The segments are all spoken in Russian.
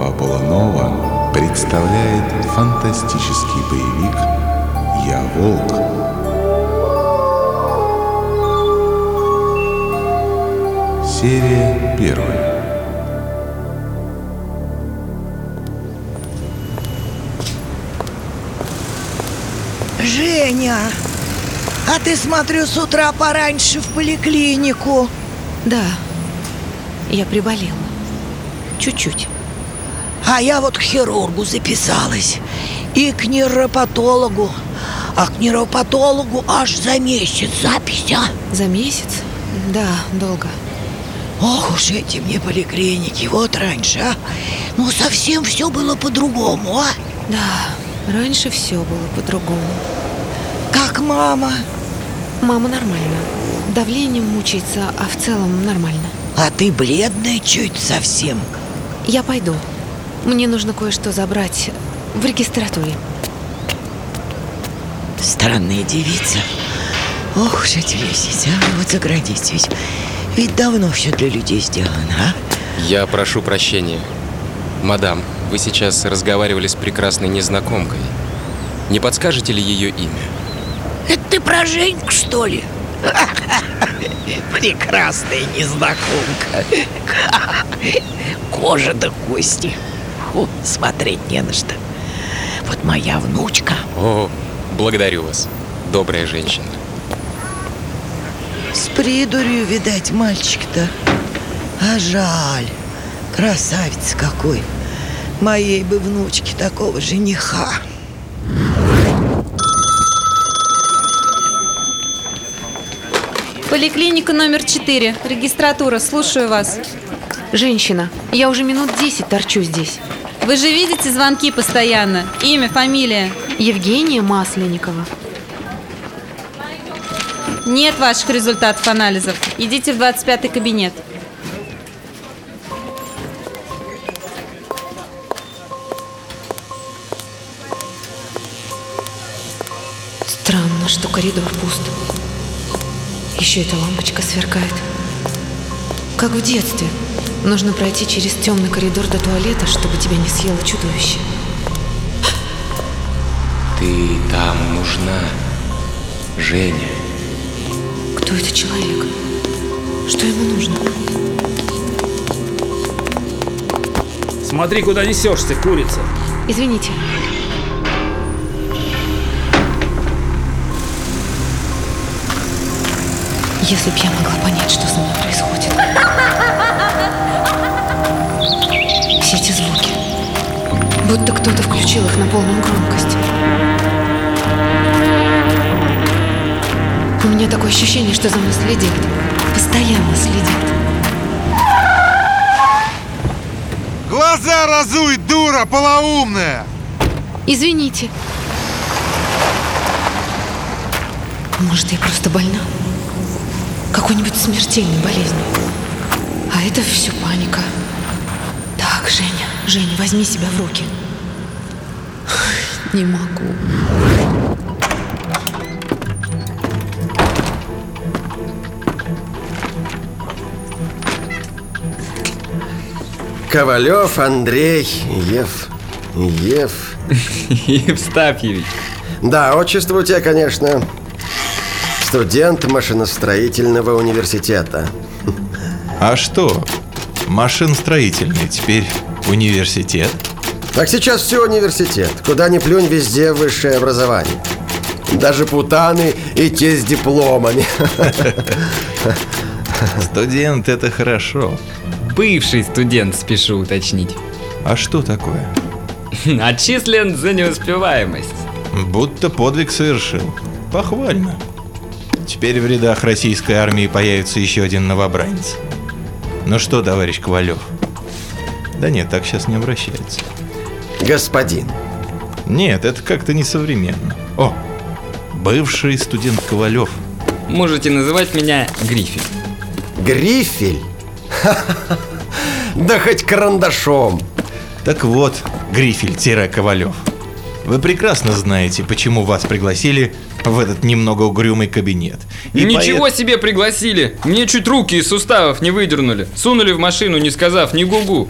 Фабула Нова представляет фантастический боевик «Я волк». Серия первая. Женя, а ты, смотрю, с утра пораньше в поликлинику. Да, я приболела. Чуть-чуть. А я вот к хирургу записалась. И к нейропатологу. А к нейропатологу аж за месяц запись, а? За месяц? Да, долго. Ох уж эти мне поликлиники, вот раньше, а? Ну, совсем все было по-другому, а? Да, раньше все было по-другому. Как мама? Мама нормально. Давлением мучается, а в целом нормально. А ты бледная чуть совсем. Я пойду. Мне нужно кое-что забрать в регистратуре. Странная девица. Ох уж эти лестницы, а вот заградить ведь. Ведь давно все для людей сделано, а? Я прошу прощения. Мадам, вы сейчас разговаривали с прекрасной незнакомкой. Не подскажете ли ее имя? Это ты про Женьку, что ли? Прекрасная незнакомка. Кожа до кости. Фу, смотреть не на что. Вот моя внучка. О, благодарю вас, добрая женщина. С придурью, видать, мальчик-то. А жаль. Красавец какой. Моей бы внучке такого жениха. Поликлиника номер 4. Регистратура. Слушаю вас. Женщина, я уже минут 10 торчу здесь. Вы же видите звонки постоянно? Имя, фамилия? Евгения Масленникова. Нет ваших результатов анализов. Идите в 25-й кабинет. Странно, что коридор пуст. Еще эта лампочка сверкает. Как в детстве. Нужно пройти через темный коридор до туалета, чтобы тебя не съело чудовище. Ты там нужна, Женя. Кто это человек? Что ему нужно? Смотри, куда несешься, курица. Извините. Если б я могла понять, что со мной происходит. Будто кто-то включил их на полную громкость. У меня такое ощущение, что за мной следят. Постоянно следят. Глаза разуй, дура полоумная! Извините. Может, я просто больна? Какой-нибудь смертельной болезнью. А это все паника. Так, Женя, Женя, возьми себя в руки. Не могу. Ковалев Андрей Ев. Ев. Евстафьевич. Да, отчество у тебя, конечно, студент машиностроительного университета. А что? Машиностроительный теперь университет? Так сейчас все университет. Куда ни плюнь, везде высшее образование. Даже путаны и те с дипломами. Студент это хорошо. Бывший студент, спешу уточнить. А что такое? Отчислен за неуспеваемость. Будто подвиг совершил. Похвально. Теперь в рядах российской армии появится еще один новобранец. Ну что, товарищ Ковалев? Да нет, так сейчас не обращается. Господин. Нет, это как-то несовременно. О, бывший студент Ковалев. Можете называть меня Грифель. Грифель? Да хоть карандашом. Так вот, Грифель-Ковалев. Вы прекрасно знаете, почему вас пригласили в этот немного угрюмый кабинет. И Ничего поэт... себе пригласили! Мне чуть руки из суставов не выдернули. Сунули в машину, не сказав ни гугу.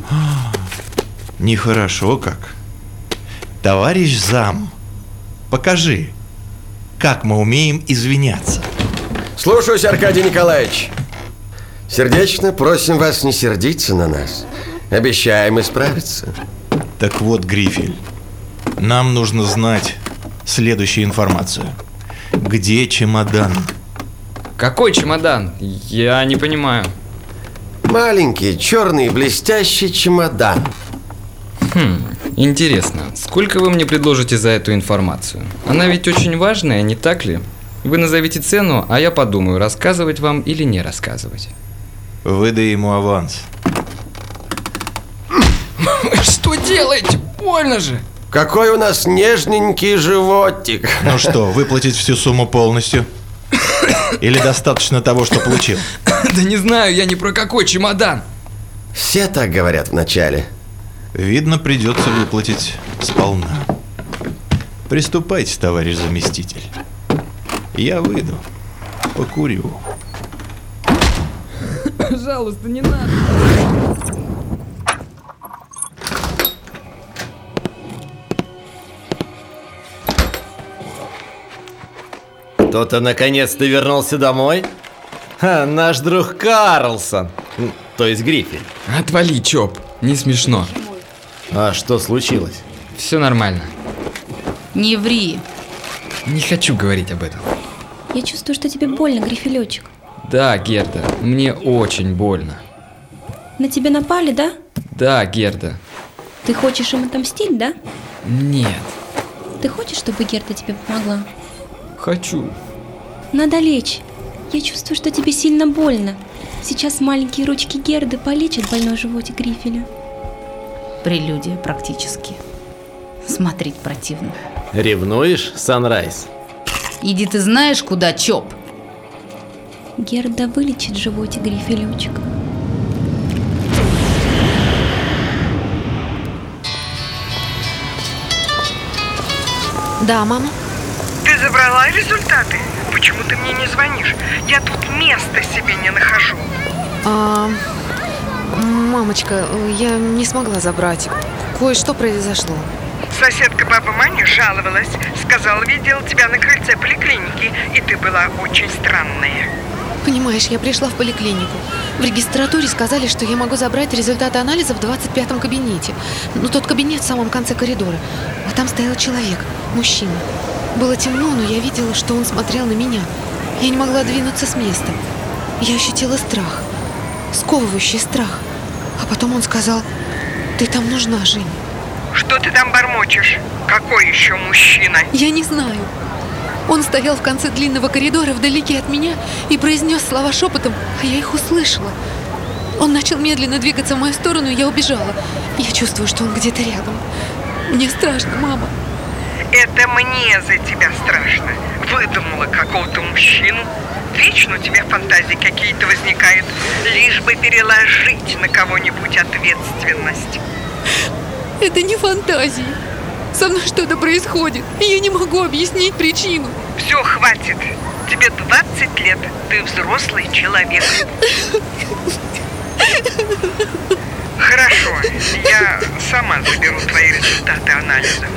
Нехорошо как. Товарищ зам, покажи, как мы умеем извиняться. Слушаюсь, Аркадий Николаевич. Сердечно просим вас не сердиться на нас. Обещаем исправиться. Так вот, Грифель, нам нужно знать следующую информацию. Где чемодан? Какой чемодан? Я не понимаю. Маленький, черный, блестящий чемодан. Хм, интересно, сколько вы мне предложите за эту информацию? Она ведь очень важная, не так ли? Вы назовите цену, а я подумаю, рассказывать вам или не рассказывать. Выдай ему аванс. Что делаете? Больно же! Какой у нас нежненький животик. Ну что, выплатить всю сумму полностью? Или достаточно того, что получил? Да не знаю, я ни про какой чемодан. Все так говорят вначале. Видно, придется выплатить сполна. Приступайте, товарищ заместитель. Я выйду, покурю. Пожалуйста, не надо. Кто-то наконец-то вернулся домой? Ха, наш друг Карлсон, то есть Гриффин. Отвали, Чоп, не смешно. А что случилось? Все нормально. Не ври. Не хочу говорить об этом. Я чувствую, что тебе больно, Грифелечек. Да, Герда, мне очень больно. На тебя напали, да? Да, Герда. Ты хочешь им отомстить, да? Нет, Ты хочешь, чтобы Герда тебе помогла? хочу. Надо лечь. Я чувствую, что тебе сильно больно. Сейчас маленькие ручки Герды полечат больной животик Грифеля. Прелюдия практически. Смотреть противно. Ревнуешь, Санрайз? Иди ты знаешь, куда, Чоп? Герда вылечит животик Грифелечек. Да, мама? Ты забрала результаты? Почему ты мне не звонишь? Я тут места себе не нахожу. А, мамочка, я не смогла забрать. Кое-что произошло. Соседка баба Маня жаловалась. Сказала, видела тебя на крыльце поликлиники, и ты была очень странная. Понимаешь, я пришла в поликлинику. В регистратуре сказали, что я могу забрать результаты анализа в 25-м кабинете. Но тот кабинет в самом конце коридора. А там стоял человек, мужчина. Было темно, но я видела, что он смотрел на меня. Я не могла двинуться с места. Я ощутила страх. Сковывающий страх. А потом он сказал, ты там нужна, Женя. Что ты там бормочешь? Какой еще мужчина? Я не знаю. Он стоял в конце длинного коридора вдалеке от меня и произнес слова шепотом, а я их услышала. Он начал медленно двигаться в мою сторону, и я убежала. Я чувствую, что он где-то рядом. Мне страшно, мама. Это мне за тебя страшно. Выдумала какого-то мужчину. Вечно у тебя фантазии какие-то возникают, лишь бы переложить на кого-нибудь ответственность. Это не фантазии. Со мной что-то происходит, и я не могу объяснить причину. Все, хватит. Тебе 20 лет. Ты взрослый человек. Хорошо, я сама заберу твои результаты анализов.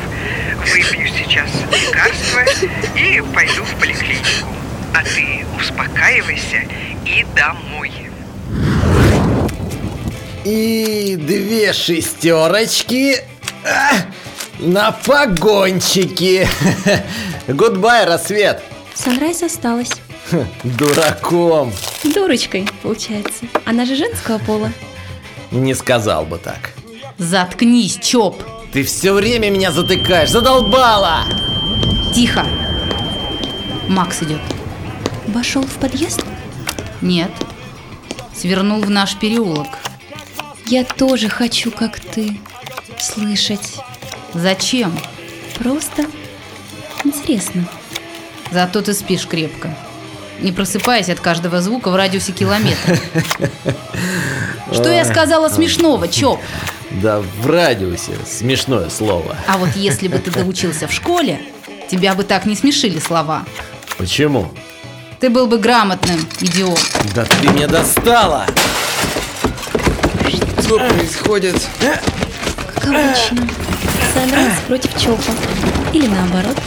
Выпью сейчас лекарства и пойду в поликлинику. А ты успокаивайся и домой. И две шестерочки а, на погончики. Goodbye, рассвет. Sunrise осталась. Дураком. Дурочкой, получается. Она же женского пола. Не сказал бы так. Заткнись, Чоп. Ты все время меня затыкаешь, задолбала! Тихо. Макс идет. Вошел в подъезд? Нет. Свернул в наш переулок. Я тоже хочу, как ты, слышать. Зачем? Просто интересно. Зато ты спишь крепко. Не просыпаясь от каждого звука в радиусе километра. Что я сказала смешного, Чоп? Да в радиусе смешное слово. А вот если бы ты доучился в школе, тебя бы так не смешили слова. Почему? Ты был бы грамотным, идиот. Да ты меня достала! Что происходит? Как обычно. Санрайз против Чопа. Или наоборот.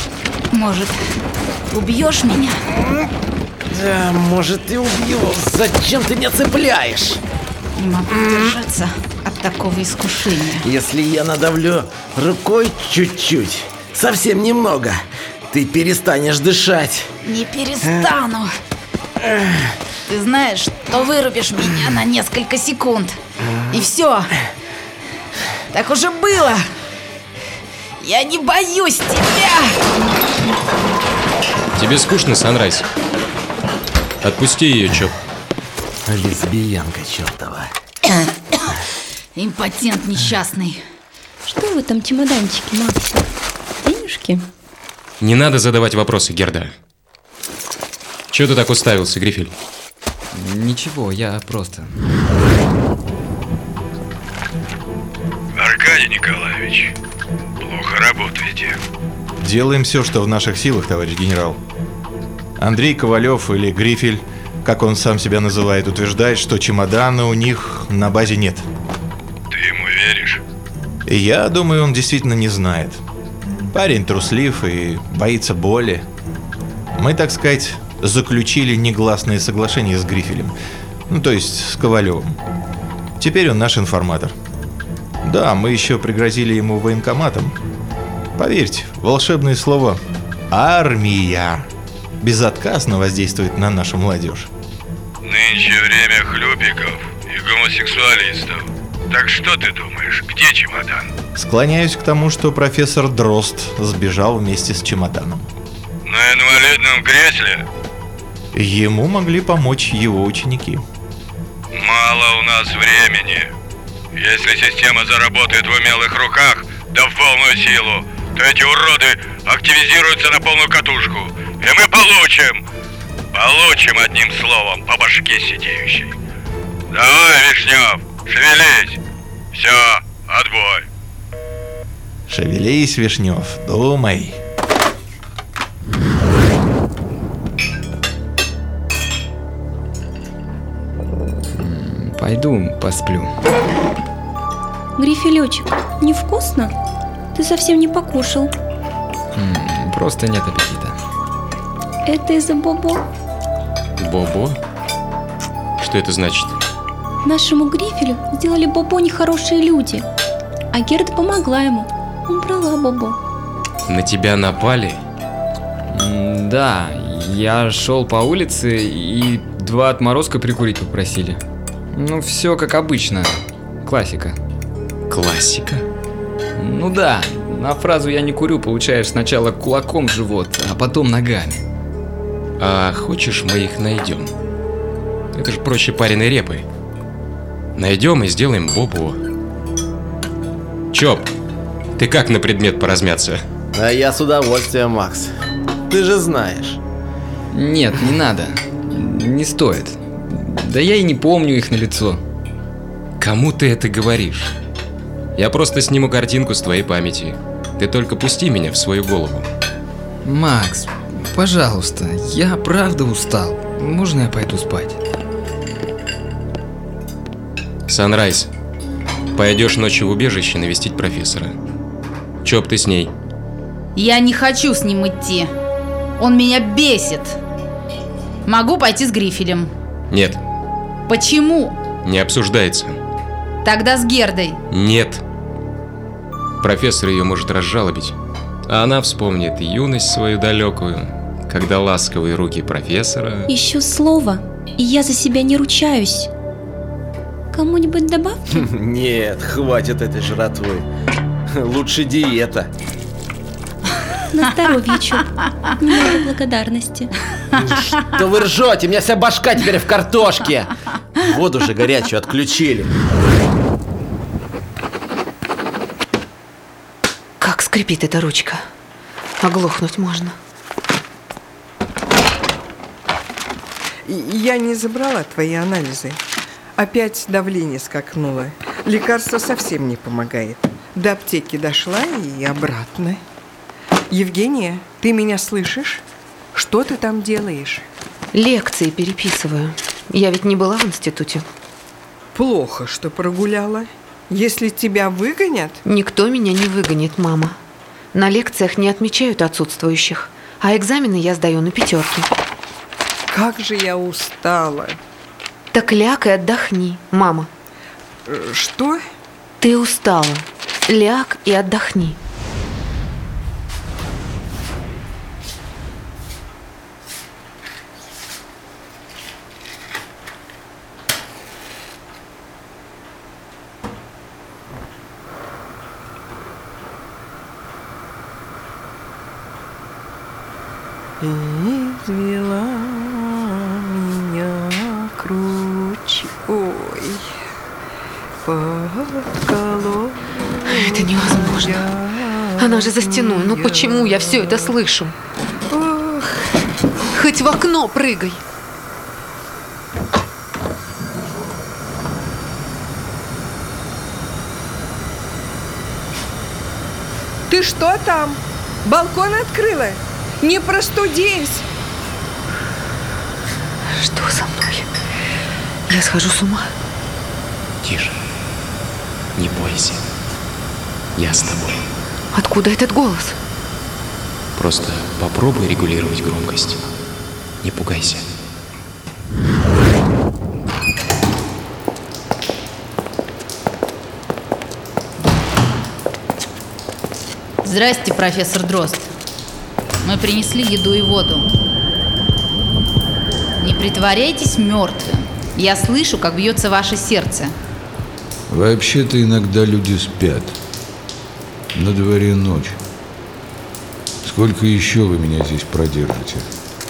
Может, убьешь меня? Да, может и убью. Зачем ты меня цепляешь? Не могу удержаться от такого искушения. Если я надавлю рукой чуть-чуть, совсем немного, ты перестанешь дышать. Не перестану. Ты знаешь, что вырубишь меня на несколько секунд. И все. Так уже было. Я не боюсь тебя. Тебе скучно, Санрайз? Отпусти ее, Чоп. Лесбиянка чертова. Импотент несчастный. Что в этом чемоданчике, Макс? Денежки? Не надо задавать вопросы, Герда. Чего ты так уставился, Грифель? Ничего, я просто... Аркадий Николаевич, плохо работаете. Делаем все, что в наших силах, товарищ генерал. Андрей Ковалев или Грифель, как он сам себя называет, утверждает, что чемодана у них на базе нет. Ты ему веришь? Я думаю, он действительно не знает. Парень труслив и боится боли. Мы, так сказать, заключили негласное соглашение с Грифелем. Ну, то есть с Ковалевым. Теперь он наш информатор. Да, мы еще пригрозили ему военкоматом. Поверьте, волшебное слово «армия» безотказно воздействует на нашу молодежь. Нынче время хлюпиков и гомосексуалистов. Так что ты думаешь, где чемодан? Склоняюсь к тому, что профессор Дрозд сбежал вместе с чемоданом. На инвалидном кресле? Ему могли помочь его ученики. Мало у нас времени. Если система заработает в умелых руках, да в полную силу, то эти уроды активизируются на полную катушку. И мы получим, получим одним словом по башке сидеющей. Давай, Вишнев, шевелись. Все, отбой. Шевелись, Вишнев, думай. Пойду посплю. Грифелечек, невкусно? Ты совсем не покушал. М, Просто нет аппетита. Это из-за Бобо? Бобо? Что это значит? Нашему Грифелю сделали Бобо нехорошие люди. А Герда помогла ему. Убрала Бобо. На тебя напали? Да, я шел по улице и два отморозка прикурить попросили. Ну, все как обычно. Классика. Классика? Ну да, на фразу «я не курю» получаешь сначала кулаком в живот, а потом ногами. А хочешь, мы их найдем? Это же проще пареной репы. Найдем и сделаем бобо. Чоп, ты как на предмет поразмяться? А я с удовольствием, Макс. Ты же знаешь. Нет, не надо. Не стоит. Да я и не помню их на лицо. Кому ты это говоришь? Я просто сниму картинку с твоей памяти. Ты только пусти меня в свою голову. Макс, пожалуйста, я правда устал. Можно я пойду спать? Санрайз, пойдешь ночью в убежище навестить профессора. Чоп, ты с ней. Я не хочу с ним идти. Он меня бесит. Могу пойти с Грифелем. Нет, Почему? не обсуждается. Тогда с Гердой. Нет. Профессор ее может разжалобить. А она вспомнит юность свою далекую, когда ласковые руки профессора... Еще слово, и я за себя не ручаюсь. Кому-нибудь добавки? Нет, хватит этой жратвы. Лучше диета. На здоровье, Чоп. Не надо благодарности. Да вы ржете, у меня вся башка теперь в картошке. Воду же горячую отключили. Как скрипит эта ручка. Оглохнуть можно. Я не забрала твои анализы. Опять давление скакнуло. Лекарство совсем не помогает. До аптеки дошла и обратно. Евгения, ты меня слышишь? Что ты там делаешь? Лекции переписываю. Я ведь не была в институте. Плохо, что прогуляла. Если тебя выгонят, Никто меня не выгонит, мама. На лекциях не отмечают отсутствующих, а экзамены я сдаю на пятерки. как же я устала. Так ляг и отдохни, мама. Э, Что? Ты устала. Ляг и отдохни. Извела меня круче. Ой, подколол. Это невозможно. Она же за стеной. Ну почему я все это слышу? Хоть в окно прыгай. Ты что там? Балкон открыла? Не простудись! Что со мной? Я схожу с ума. Тише. Не бойся. Я с тобой. Откуда этот голос? Просто попробуй регулировать громкость. Не пугайся. Здрасте, профессор Дрозд. Мы принесли еду и воду. Не притворяйтесь мертвым. Я слышу, как бьется ваше сердце. Вообще-то иногда люди спят. На дворе ночь. Сколько еще вы меня здесь продержите?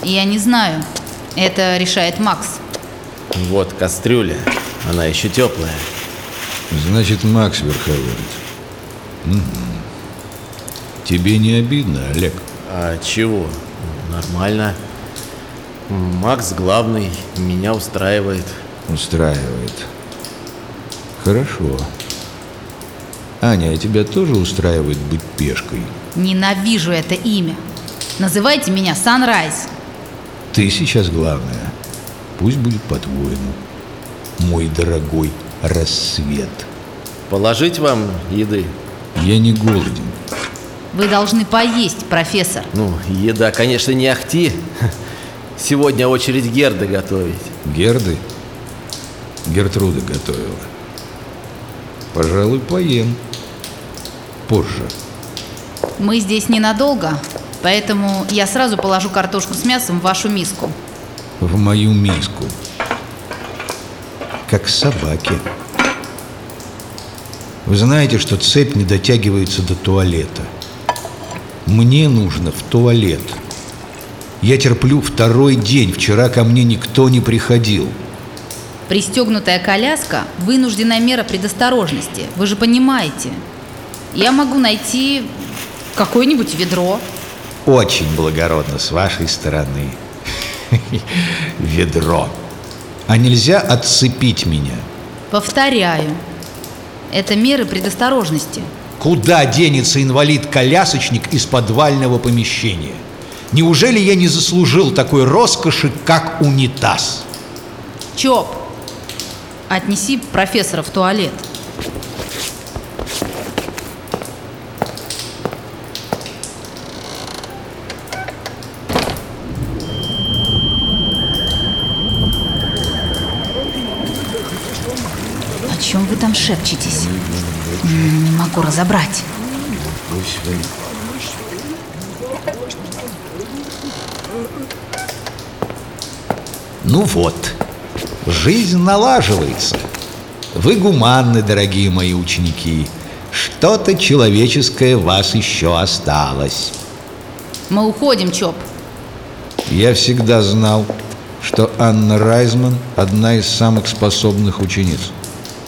Я не знаю. Это решает Макс. Вот кастрюля. Она еще теплая. Значит, Макс верховодит. Мгм. Тебе не обидно, Олег? А чего? Нормально. Макс главный, меня устраивает. Устраивает. Хорошо. Аня, а тебя тоже устраивает быть пешкой? Ненавижу это имя. Называйте меня Санрайз. Ты сейчас главная. Пусть будет по-твоему. Мой дорогой рассвет. Положить вам еды? Я не голоден. Вы должны поесть, профессор. Ну, еда, конечно, не ахти. Сегодня очередь Герды готовить. Герды? Гертруда готовила. Пожалуй, поем. Позже. Мы здесь ненадолго, поэтому я сразу положу картошку с мясом в вашу миску. В мою миску. Как собаки. Вы знаете, что цепь не дотягивается до туалета. Мне нужно в туалет. Я терплю второй день. Вчера ко мне никто не приходил. Пристегнутая коляска – вынужденная мера предосторожности. Вы же понимаете. Я могу найти какое-нибудь ведро. Очень благородно с вашей стороны. Ведро. А нельзя отцепить меня? Повторяю, это меры предосторожности. Куда денется инвалид-колясочник из подвального помещения? Неужели я не заслужил такой роскоши, как унитаз? Чоп, отнеси профессора в туалет. О чем вы там шепчетесь? Не могу разобрать. Ну вот, жизнь налаживается. Вы гуманны, дорогие мои ученики. Что-то человеческое в вас еще осталось. Мы уходим, Чоп. Я всегда знал, что Анна Райзман одна из самых способных учениц.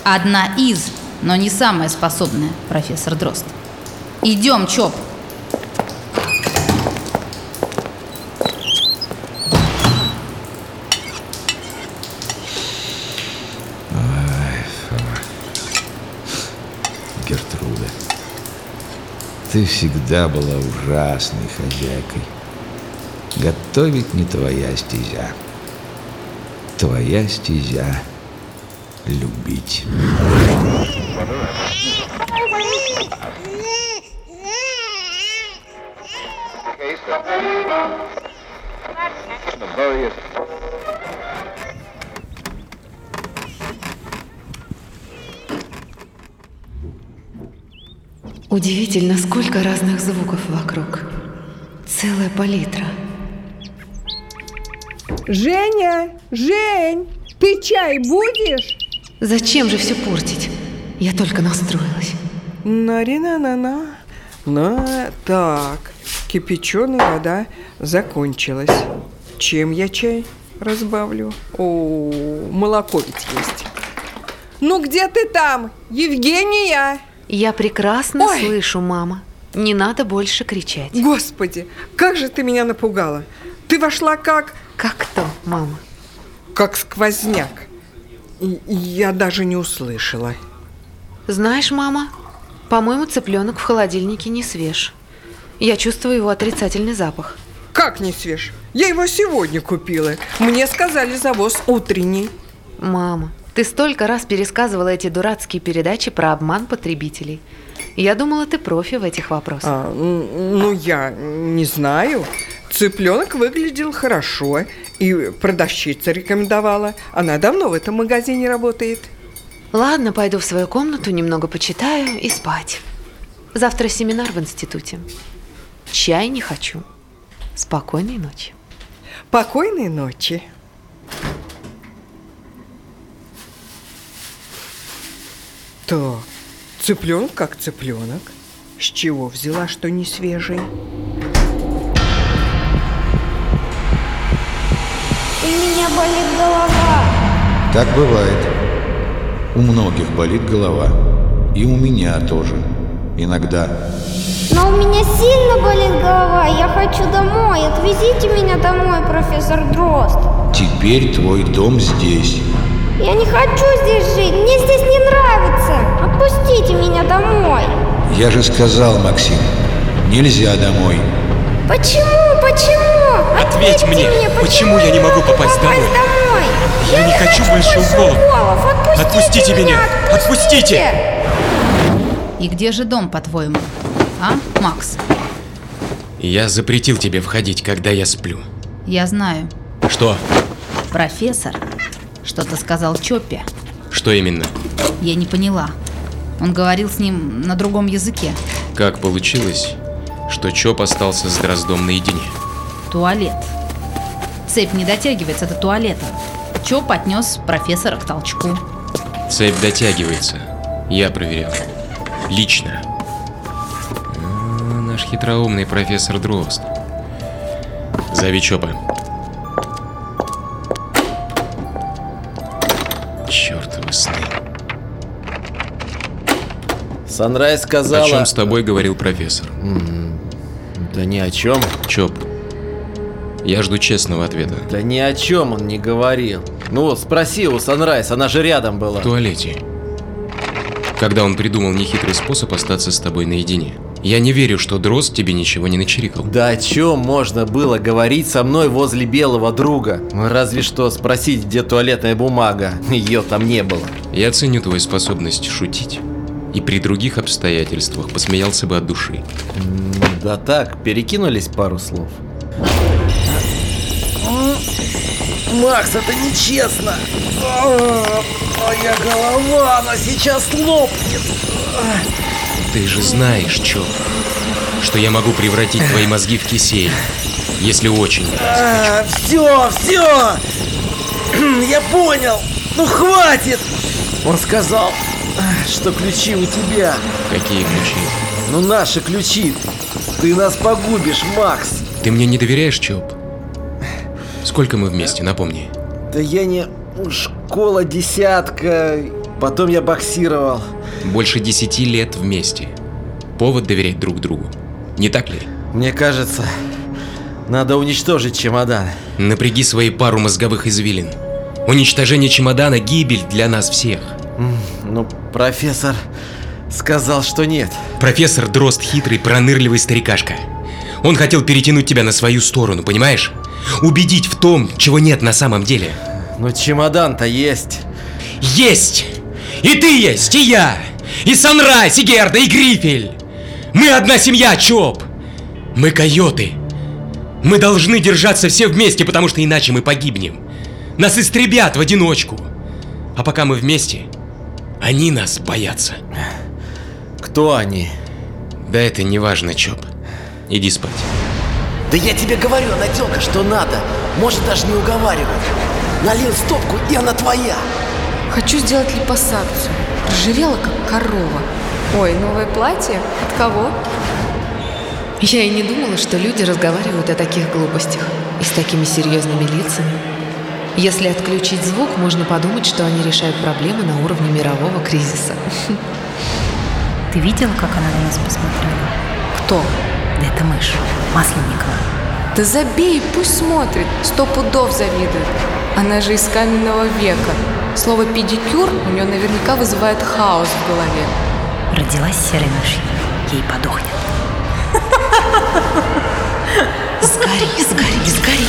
Одна из, но не самая способная, профессор Дрозд. Идем, Чоп. Ты всегда была ужасной хозяйкой. Готовить не твоя стезя. Твоя стезя любить. Удивительно, сколько разных звуков вокруг. Целая палитра. Женя, Жень, ты чай будешь? Зачем же все портить? Я только настроилась. На-ри-на-на-на. На, так, кипяченая вода закончилась. Чем я чай разбавлю? О, молоко ведь есть. Ну где ты там, Евгения? Я прекрасно Ой. слышу, мама. Не надо больше кричать. Господи, как же ты меня напугала. Ты вошла как... Как кто, мама? Как сквозняк. И я даже не услышала. Знаешь, мама, по-моему, цыпленок в холодильнике не свеж. Я чувствую его отрицательный запах. Как не свеж? Я его сегодня купила. Мне сказали завоз утренний. Мама, ты столько раз пересказывала эти дурацкие передачи про обман потребителей. Я думала, ты профи в этих вопросах. А, ну, я не знаю. Цыпленок выглядел хорошо, и продавщица рекомендовала. Она давно в этом магазине работает. Ладно, пойду в свою комнату, немного почитаю и спать. Завтра семинар в институте. Чай не хочу. Спокойной ночи. Покойной ночи. Так, цыпленок как цыпленок. С чего взяла, что не свежий? У меня болит голова. Так бывает. У многих болит голова. И у меня тоже. Иногда. Но у меня сильно болит голова. Я хочу домой. Отвезите меня домой, профессор Дрозд. Теперь твой дом здесь. Я не хочу здесь жить. Мне здесь не нравится. Отпустите меня домой. Я же сказал, Максим, нельзя домой. Почему? Почему? Ответь Ответьте мне, почему я почему не могу попасть домой? домой? Я не хочу больше в Волов. Волов. Отпустите меня! Отпустите! И где же дом, по-твоему? А, Макс? Я запретил тебе входить, когда я сплю. Я знаю. Что? Профессор что-то сказал Чоппе. Что именно? Я не поняла. Он говорил с ним на другом языке. Как получилось, что Чоп остался с Дроздом наедине? Туалет. Цепь не дотягивается до туалета. Чоп отнес профессора к толчку. Цепь дотягивается. Я проверял. Лично. А, наш хитроумный профессор Дрозд. Зови Чопа. Санрайз сказала... О чем с тобой говорил профессор? М, Да ни о чем. Чоп. Я жду честного ответа. Да ни о чем он не говорил. Ну вот, спроси у Санрайз, она же рядом была. В туалете. Когда он придумал нехитрый способ остаться с тобой наедине. Я не верю, что Дрозд тебе ничего не начерикал. Да о чем можно было говорить со мной возле белого друга? Разве что спросить, где туалетная бумага. Ее там не было. Я ценю твою способность шутить. И при других обстоятельствах посмеялся бы от души. Да так, перекинулись пару слов. Макс, это нечестно. Моя голова, она сейчас лопнет. Ты же знаешь, Чоп, что я могу превратить твои мозги в кисель, если очень. все, все! Я понял! Ну хватит! Он сказал, что ключи у тебя. Какие ключи? Ну наши ключи. Ты нас погубишь, Макс. Ты мне не доверяешь, Чоп? Сколько мы вместе, напомни. Да я не... Школа десятка, потом я боксировал. Больше десяти лет вместе. Повод доверять друг другу. Не так ли? Мне кажется, надо уничтожить чемодан. Напряги свои пару мозговых извилин. Уничтожение чемодана – гибель для нас всех. Ну, профессор сказал, что нет. Профессор Дрозд хитрый, пронырливый старикашка. Он хотел перетянуть тебя на свою сторону, понимаешь? Убедить в том, чего нет на самом деле. Но чемодан-то есть. Есть! И ты есть, и я! И Санрайз, и Герда, и Грифель! Мы одна семья, Чоп! Мы койоты! Мы должны держаться все вместе, потому что иначе мы погибнем. Нас истребят в одиночку. А пока мы вместе, они нас боятся. Кто они? Да это не важно, Чоп. Иди спать. Да я тебе говорю, Наделка, что надо. Может даже не уговаривать. Налил стопку, и она твоя. Хочу сделать липосакцию. Разжирела, как корова. Ой, новое платье? От кого? Я и не думала, что люди разговаривают о таких глупостях и с такими серьезными лицами. Если отключить звук, можно подумать, что они решают проблемы на уровне мирового кризиса. Ты видела, как она на нас посмотрела? Кто? Да это мышь, Масленникова. Да забей, пусть смотрит. Сто пудов завидует. Она же из каменного века. Слово «педикюр» у нее наверняка вызывает хаос в голове. Родилась серой мышью, ей подохнет. Сгори, сгори, сгори.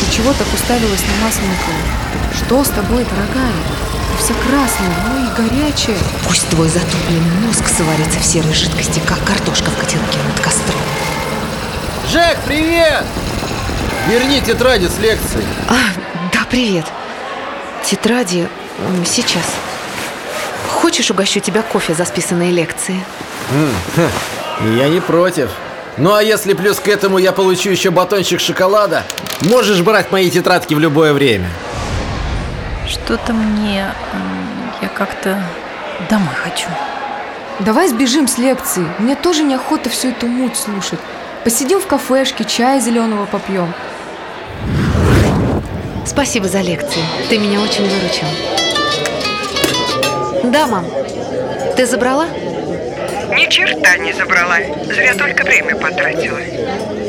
Ты чего так уставилась на Масленникову? Что с тобой, дорогая? Ты вся красная, ну и горячая. Пусть твой затупленный мозг сварится в серой жидкости, как картошка в котелке над костром. Жек, привет! Верни тетради с лекции. А, да, привет. Тетради сейчас. Хочешь, угощу тебя кофе за списанные лекции? М, хм, Я не против. Ну а если плюс к этому я получу еще батончик шоколада, можешь брать мои тетрадки в любое время. Что-то мне... Я как-то домой хочу. Давай сбежим с лекции. Мне тоже неохота всю эту муть слушать. Посидим в кафешке, чая зеленого попьем. Спасибо за лекции. Ты меня очень выручил. Да, мам. Ты забрала? Ни черта не забрала. Зря только время потратила.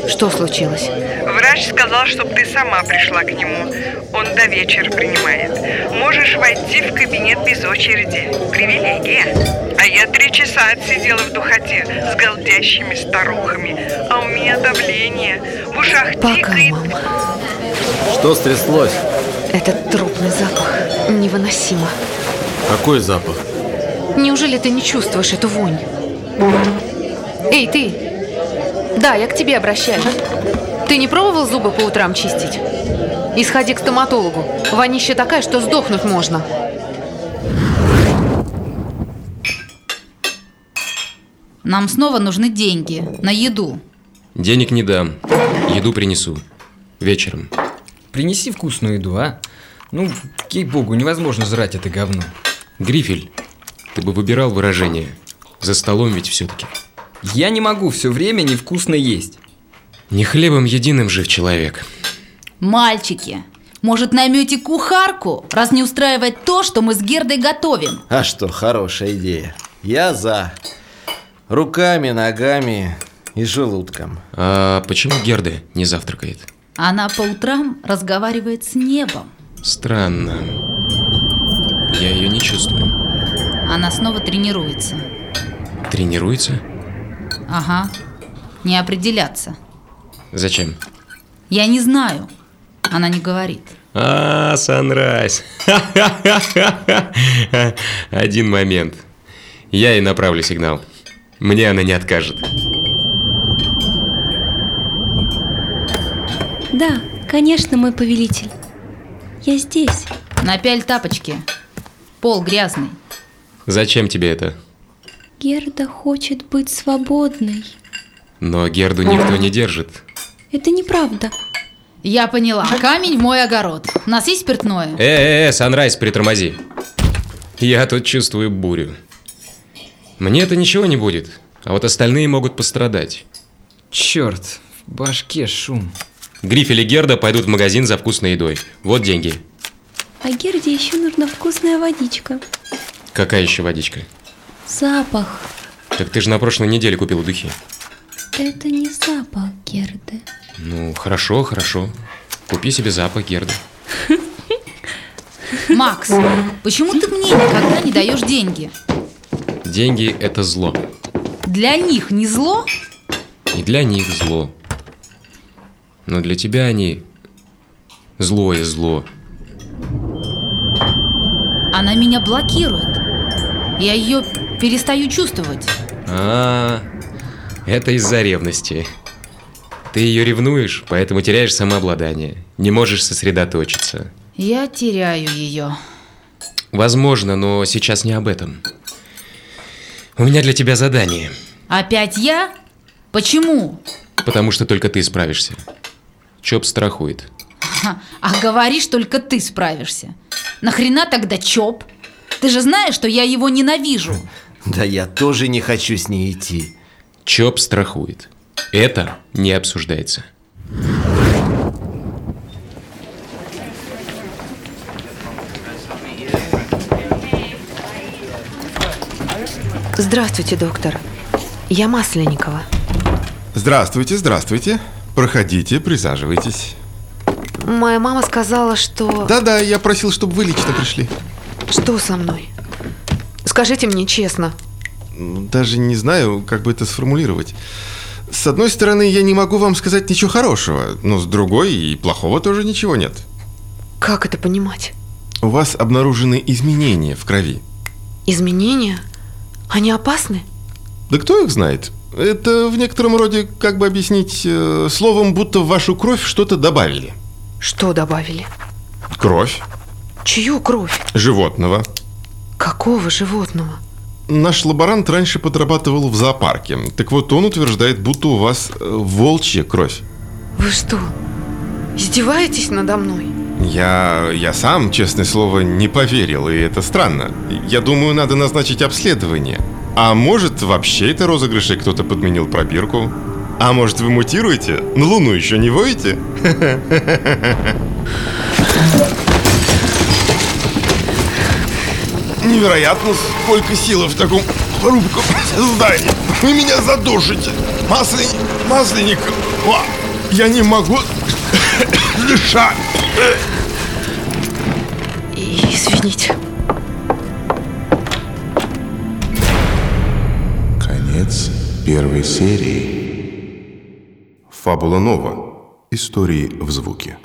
Что случилось? Врач сказал, чтобы ты сама пришла к нему. Он до вечера принимает. Можешь войти в кабинет без очереди. Привилегия. А я три часа отсидела в духоте с голдящими старухами. А у меня давление. В ушах тикает. Что стряслось? Этот трупный запах невыносимо. Какой запах? Неужели ты не чувствуешь эту вонь? Эй, ты! Да, я к тебе обращаюсь. Ты не пробовал зубы по утрам чистить? И сходи к стоматологу. Вонища такая, что сдохнуть можно. Нам снова нужны деньги на еду. Денег не дам. Еду принесу. Вечером. Принеси вкусную еду, а? Ну, ей-богу, невозможно жрать это говно. Грифель, ты бы выбирал выражение. За столом ведь все-таки. Я не могу все время невкусно есть. Не хлебом единым жив человек. Мальчики, может наймете кухарку, раз не устраивает то, что мы с Гердой готовим? А что, хорошая идея. Я за. Руками, ногами и желудком. А почему Герда не завтракает? Она по утрам разговаривает с небом. Странно. Я ее не чувствую. Она снова тренируется. Тренируется? Ага. Не определяться. Зачем? Я не знаю. Она не говорит. А, Санрайз. Один момент. Я ей направлю сигнал. Мне она не откажет. Да, конечно, мой повелитель. Я здесь. Напяль тапочки. Пол грязный. Зачем тебе это? Герда хочет быть свободной. Но Герду никто не держит. Это неправда. Я поняла. Камень в мой огород. У нас есть спиртное? Э-э-э, Санрайз, притормози. Я тут чувствую бурю. Мне это ничего не будет, а вот остальные могут пострадать. Черт, в башке шум. Грифель и Герда пойдут в магазин за вкусной едой. Вот деньги. А Герде еще нужна вкусная водичка. Какая еще водичка? Запах. Так ты же на прошлой неделе купила духи. Это не запах Герды. Ну, хорошо, хорошо. Купи себе запах Герды. Макс, почему ты мне никогда не даешь деньги? Деньги – это зло. Для них не зло? И для них зло. Но для тебя они злое зло. Она меня блокирует. Я ее перестаю чувствовать. А, это из-за ревности. Ты ее ревнуешь, поэтому теряешь самообладание. Не можешь сосредоточиться. Я теряю ее. Возможно, но сейчас не об этом. У меня для тебя задание. Опять я? Почему? Потому что только ты справишься. Чоп страхует. А говоришь, только ты справишься. Нахрена тогда Чоп? Ты же знаешь, что я его ненавижу. Да я тоже не хочу с ней идти. Чоп страхует. Это не обсуждается. Здравствуйте, доктор. Я Масленникова. Здравствуйте, здравствуйте. Проходите, присаживайтесь. Моя мама сказала, что... Да-да, я просил, чтобы вы лично пришли. Что со мной? Скажите мне честно. Даже не знаю, как бы это сформулировать. С одной стороны, я не могу вам сказать ничего хорошего, но с другой и плохого тоже ничего нет. Как это понимать? У вас обнаружены изменения в крови. Изменения? Они опасны? Да кто их знает? Это в некотором роде, как бы объяснить, э, словом, будто в вашу кровь что-то добавили. Что добавили? Кровь Чью кровь? животного. Какого животного? Наш лаборант раньше подрабатывал в зоопарке. Так вот, он утверждает, будто у вас э, волчья кровь. Вы что, издеваетесь надо мной? Я, я сам, честное слово, не поверил, и это странно. Я думаю, надо назначить обследование. А может, вообще это розыгрыш, и кто-то подменил пробирку? А может, вы мутируете? На Луну еще не воете? Невероятно, сколько силы в таком хрупком здании. Вы меня задушите. Масленник, масленник, Ва, я не могу дышать. Извините. Конец первой серии. Фабула Нова. Истории в звуке.